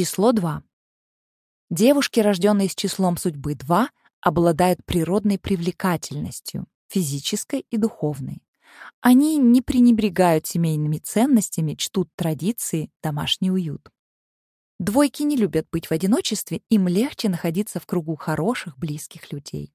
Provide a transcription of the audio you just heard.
Число 2. Девушки, рожденные с числом судьбы 2, обладают природной привлекательностью, физической и духовной. Они не пренебрегают семейными ценностями, чтут традиции, домашний уют. Двойки не любят быть в одиночестве, им легче находиться в кругу хороших, близких людей.